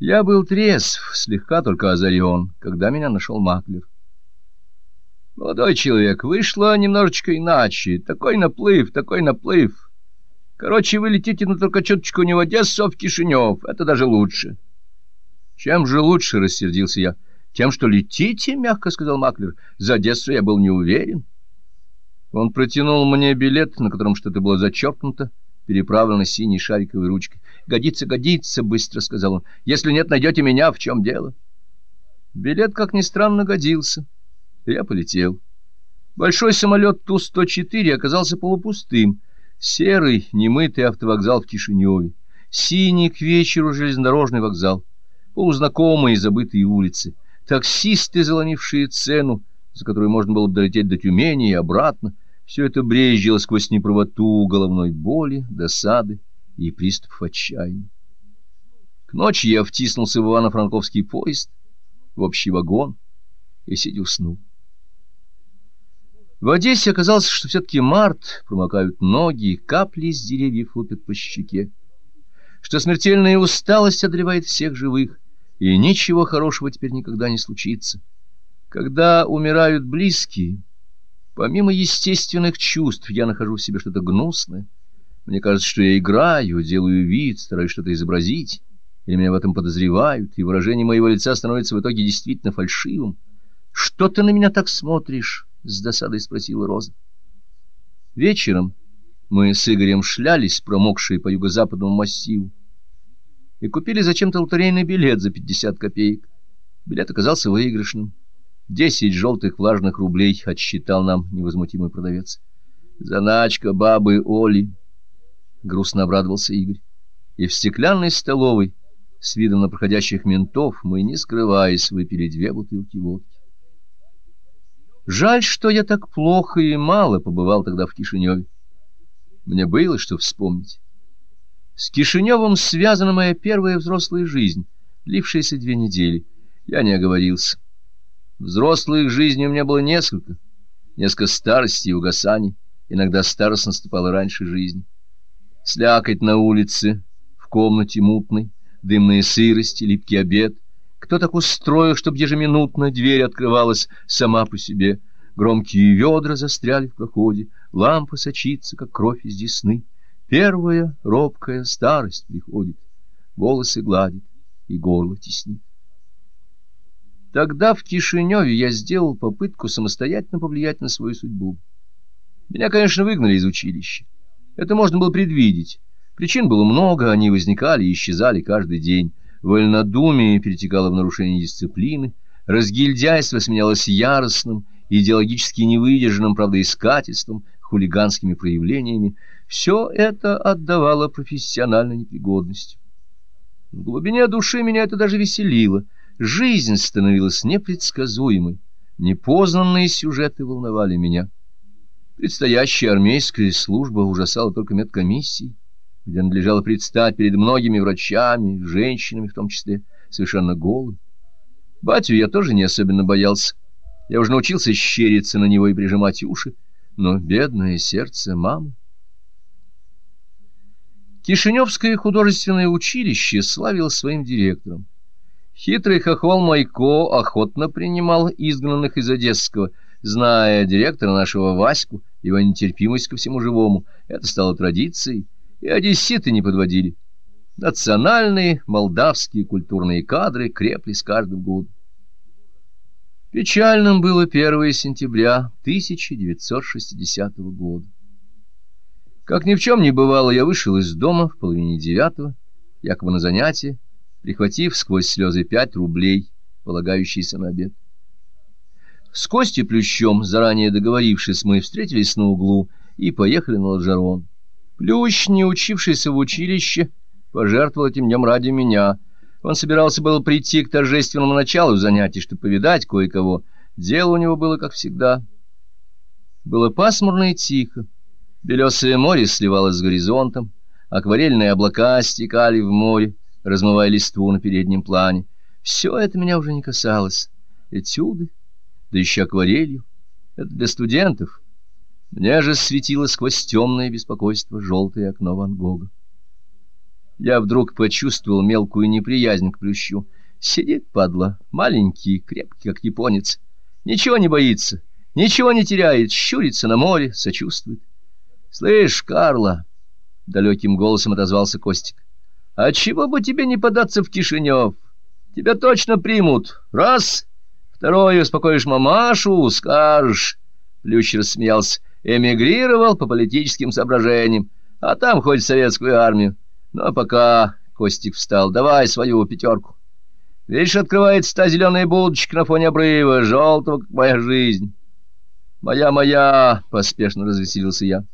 Я был трезв, слегка только озарен, когда меня нашел Маклер. Молодой человек, вышло немножечко иначе. Такой наплыв, такой наплыв. Короче, вы летите, но только чуточку не в Одессу, а в Кишинев. Это даже лучше. Чем же лучше, рассердился я. Тем, что летите, мягко сказал Маклер. За Одессу я был не уверен. Он протянул мне билет, на котором что-то было зачеркнуто, переправлено синей шариковой ручкой. «Годится, годится», — быстро сказал он. «Если нет, найдете меня, в чем дело?» Билет, как ни странно, годился. Я полетел. Большой самолет Ту-104 оказался полупустым. Серый, немытый автовокзал в Кишиневе. Синий к вечеру железнодорожный вокзал. Полузнакомые забытые улицы. Таксисты, заломившие цену, за которую можно было бы долететь до Тюмени и обратно. Все это брезжило сквозь неправоту головной боли, досады и приступов отчаяния. К ночи я втиснулся в Ивано-Франковский поезд, в общий вагон, и сидя уснул. В Одессе оказалось, что все-таки март, промокают ноги, капли с деревьев лупят по щеке, что смертельная усталость одолевает всех живых, и ничего хорошего теперь никогда не случится. Когда умирают близкие, помимо естественных чувств, я нахожу в себе что-то гнусное. Мне кажется, что я играю, делаю вид, стараюсь что-то изобразить, или меня в этом подозревают, и выражение моего лица становится в итоге действительно фальшивым. «Что ты на меня так смотришь?» — с досадой спросила Роза. Вечером мы с Игорем шлялись, промокшие по юго-западному массиву, и купили зачем-то лотерейный билет за пятьдесят копеек. Билет оказался выигрышным. Десять желтых влажных рублей отсчитал нам невозмутимый продавец. «Заначка бабы Оли!» — грустно обрадовался Игорь. И в стеклянной столовой, с видом на проходящих ментов, мы, не скрываясь, выпили две бутылки водки. Жаль, что я так плохо и мало побывал тогда в Кишиневе. Мне было что вспомнить. С Кишиневым связана моя первая взрослая жизнь, длившаяся две недели. Я не оговорился. Взрослых жизней у меня было несколько. Несколько старости и угасаний. Иногда старость наступала раньше жизни. Слякоть на улице, в комнате мутной, дымная сырость, липкий обед, кто так устроил, чтобы ежеминутно дверь открывалась сама по себе? Громкие ведра застряли в проходе, лампа сочится, как кровь из десны. Первая робкая старость приходит, волосы гладит и горло теснит. Тогда в Кишиневе я сделал попытку самостоятельно повлиять на свою судьбу. Меня, конечно, выгнали из училища. Это можно было предвидеть. Причин было много, они возникали и исчезали каждый день. Вольнодумие перетекало в нарушение дисциплины, разгильдяйство сменялось яростным, идеологически невыдержанным правдоискательством, хулиганскими проявлениями. Все это отдавало профессиональной непригодности. В глубине души меня это даже веселило. Жизнь становилась непредсказуемой. Непознанные сюжеты волновали меня. Предстоящая армейская служба ужасала только медкомиссией где надлежало предстать перед многими врачами, женщинами в том числе, совершенно голым. Батю я тоже не особенно боялся. Я уже научился щериться на него и прижимать уши, но бедное сердце мамы. Кишиневское художественное училище славилось своим директором. Хитрый хохол Майко охотно принимал изгнанных из Одесского, зная директора нашего Ваську, его нетерпимость ко всему живому. Это стало традицией, и одесситы не подводили. Национальные молдавские культурные кадры крепли с каждым годом. Печальным было 1 сентября 1960 года. Как ни в чем не бывало, я вышел из дома в половине девятого, якобы на занятие, прихватив сквозь слезы пять рублей, полагающиеся на обед. С Костей Плющом, заранее договорившись, мы встретились на углу и поехали на Ладжарон. Плющ, не учившийся в училище, пожертвовал этим днем ради меня. Он собирался было прийти к торжественному началу занятий, чтобы повидать кое-кого. Дело у него было, как всегда. Было пасмурно и тихо. Белесое море сливалось с горизонтом, акварельные облака стекали в море, размывая листву на переднем плане. Все это меня уже не касалось. Этюды, да еще акварелью. Это для студентов — мне же светило сквозь темное беспокойство желтое окно Ван Гога. Я вдруг почувствовал мелкую неприязнь к плющу. Сидит, падла, маленький, крепкий, как японец. Ничего не боится, ничего не теряет, щурится на море, сочувствует. — Слышь, Карла, — далеким голосом отозвался Костик, — а чего бы тебе не податься в Кишинев? Тебя точно примут. Раз. Второе, успокоишь мамашу, скажешь. Плющ рассмеялся. Эмигрировал по политическим соображениям, а там хоть советскую армию. Ну, а пока... Костик встал. Давай свою пятерку. Видишь, открывается та зеленая будочка на фоне обрыва, желтого, как моя жизнь. «Моя, моя!» — поспешно развеселился я.